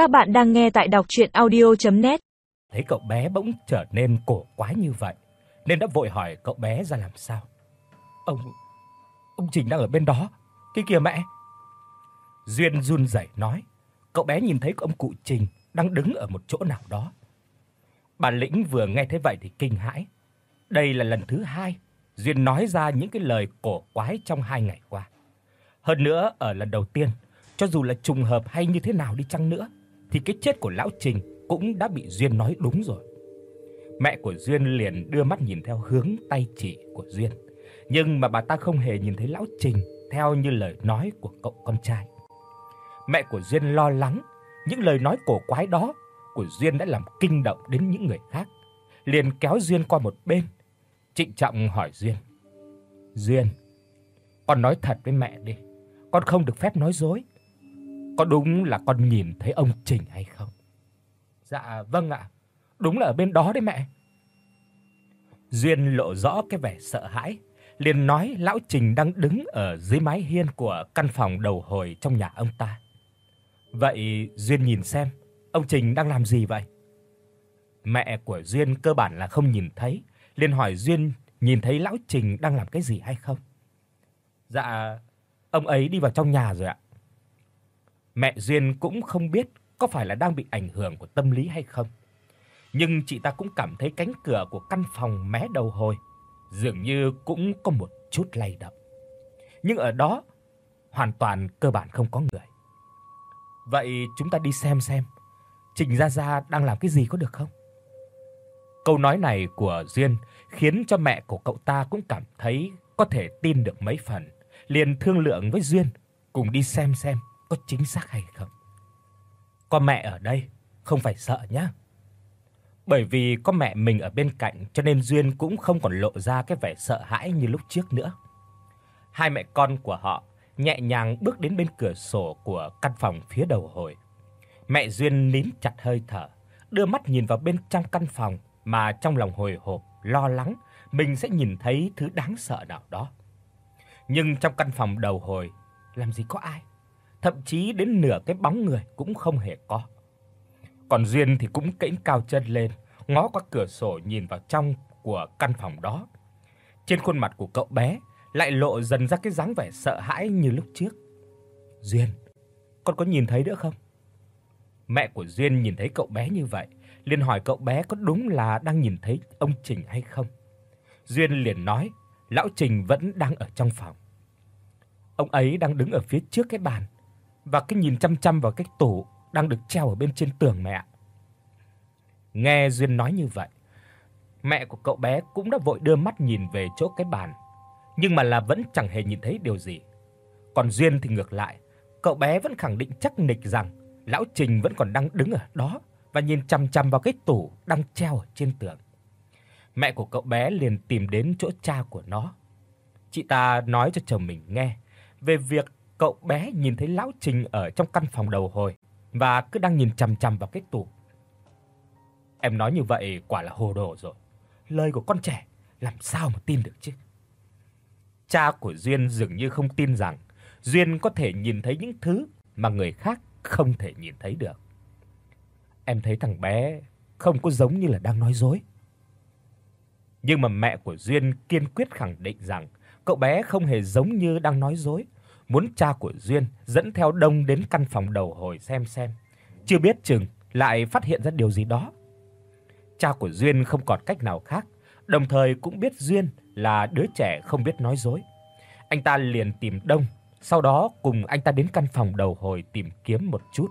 Các bạn đang nghe tại đọc audio net Thấy cậu bé bỗng trở nên cổ quái như vậy, nên đã vội hỏi cậu bé ra làm sao. Ông ông Trình đang ở bên đó. Kia kìa mẹ. Duyên run rẩy nói, cậu bé nhìn thấy ông cụ Trình đang đứng ở một chỗ nào đó. Bà Lĩnh vừa nghe thấy vậy thì kinh hãi. Đây là lần thứ hai Duyên nói ra những cái lời cổ quái trong hai ngày qua. Hơn nữa, ở lần đầu tiên, cho dù là trùng hợp hay như thế nào đi chăng nữa, thì cái chết của lão Trình cũng đã bị Duyên nói đúng rồi. Mẹ của Duyên liền đưa mắt nhìn theo hướng tay chỉ của Duyên, nhưng mà bà ta không hề nhìn thấy lão Trình theo như lời nói của cậu con trai. Mẹ của Duyên lo lắng những lời nói cổ quái đó của Duyên đã làm kinh động đến những người khác, liền kéo Duyên qua một bên, trịnh trọng hỏi Duyên: "Duyên, con nói thật với mẹ đi, con không được phép nói dối. Có đúng là con nhìn thấy ông Trình hay không?" "Dạ vâng ạ, đúng là ở bên đó đấy mẹ." Duyên lộ rõ cái vẻ sợ hãi, liền nói lão Trình đang đứng ở dưới mái hiên của căn phòng đầu hồi trong nhà ông ta. Vậy Duyên nhìn xem, ông Trình đang làm gì vậy? Mẹ của Duyên cơ bản là không nhìn thấy, liền hỏi Duyên nhìn thấy lão Trình đang làm cái gì hay không. Dạ, ông ấy đi vào trong nhà rồi ạ. Mẹ Duyên cũng không biết có phải là đang bị ảnh hưởng của tâm lý hay không. Nhưng chị ta cũng cảm thấy cánh cửa của căn phòng mé đầu hồi dường như cũng có một chút lay động. Nhưng ở đó hoàn toàn cơ bản không có người. Vậy chúng ta đi xem xem Trình Gia Gia đang làm cái gì có được không? Câu nói này của Duyên khiến cho mẹ của cậu ta cũng cảm thấy có thể tin được mấy phần, liền thương lượng với Duyên cùng đi xem xem có chính xác hay không. Có mẹ ở đây, không phải sợ nhé. Bởi vì có mẹ mình ở bên cạnh cho nên Duyên cũng không còn lộ ra cái vẻ sợ hãi như lúc trước nữa. Hai mẹ con của họ nhẹ nhàng bước đến bên cửa sổ của căn phòng phía đầu hồi. Mẹ Duyên nín chặt hơi thở, đưa mắt nhìn vào bên trong căn phòng mà trong lòng hồi hộp, lo lắng mình sẽ nhìn thấy thứ đáng sợ nào đó. Nhưng trong căn phòng đầu hồi làm gì có ai, thậm chí đến nửa cái bóng người cũng không hề có. Còn Duyên thì cũng cẫng cao chân lên, ngó qua cửa sổ nhìn vào trong của căn phòng đó. Trên khuôn mặt của cậu bé lại lộ dần ra cái dáng vẻ sợ hãi như lúc trước. "Duyên, con có nhìn thấy nữa không?" Mẹ của Duyên nhìn thấy cậu bé như vậy, liền hỏi cậu bé có đúng là đang nhìn thấy ông Trình hay không. Duyên liền nói, lão Trình vẫn đang ở trong phòng. Ông ấy đang đứng ở phía trước cái bàn và cứ nhìn chăm chăm vào cái tủ đang được treo ở bên trên tường mẹ. Nghe Duyên nói như vậy, mẹ của cậu bé cũng đã vội đưa mắt nhìn về chỗ cái bàn, nhưng mà là vẫn chẳng hề nhìn thấy điều gì. Còn Duyên thì ngược lại, cậu bé vẫn khẳng định chắc nịch rằng lão Trình vẫn còn đang đứng ở đó và nhìn chằm chằm vào cái tủ đang treo ở trên tường. Mẹ của cậu bé liền tìm đến chỗ cha của nó. Chị ta nói cho chồng mình nghe về việc cậu bé nhìn thấy lão Trình ở trong căn phòng đầu hồi và cứ đang nhìn chằm chằm vào cái tủ. Em nói như vậy quả là hồ đồ rồi. Lời của con trẻ làm sao mà tin được chứ? Cha của Duyên dường như không tin rằng Duyên có thể nhìn thấy những thứ mà người khác không thể nhìn thấy được. Em thấy thằng bé không có giống như là đang nói dối. Nhưng mà mẹ của Duyên kiên quyết khẳng định rằng cậu bé không hề giống như đang nói dối, muốn cha của Duyên dẫn theo Đông đến căn phòng đầu hồi xem xem, chưa biết chừng lại phát hiện ra điều gì đó. Cha của Duyên không còn cách nào khác, đồng thời cũng biết Duyên là đứa trẻ không biết nói dối. Anh ta liền tìm Đông, sau đó cùng anh ta đến căn phòng đầu hồi tìm kiếm một chút.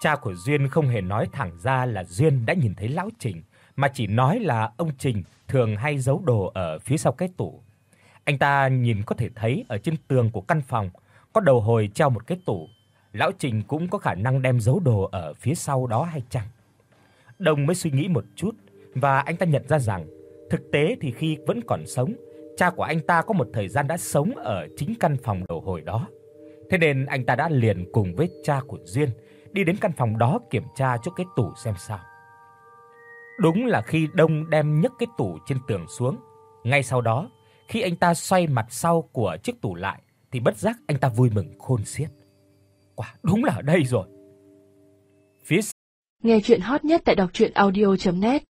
Cha của Duyên không hề nói thẳng ra là Duyên đã nhìn thấy lão Trình, mà chỉ nói là ông Trình thường hay giấu đồ ở phía sau cái tủ. Anh ta nhìn có thể thấy ở trên tường của căn phòng có đầu hồi treo một cái tủ. Lão Trình cũng có khả năng đem giấu đồ ở phía sau đó hay chăng? Đồng mới suy nghĩ một chút và anh ta nhận ra rằng thực tế thì khi vẫn còn sống, cha của anh ta có một thời gian đã sống ở chính căn phòng đầu hồi đó. Thế nên anh ta đã liền cùng với cha của Duyên đi đến căn phòng đó kiểm tra chỗ cái tủ xem sao. Đúng là khi Đông đem nhấc cái tủ trên tường xuống, ngay sau đó, khi anh ta xoay mặt sau của chiếc tủ lại, thì bất giác anh ta vui mừng khôn xiết. Quả đúng là ở đây rồi. Phía Nghe truyện hot nhất tại đọc audio net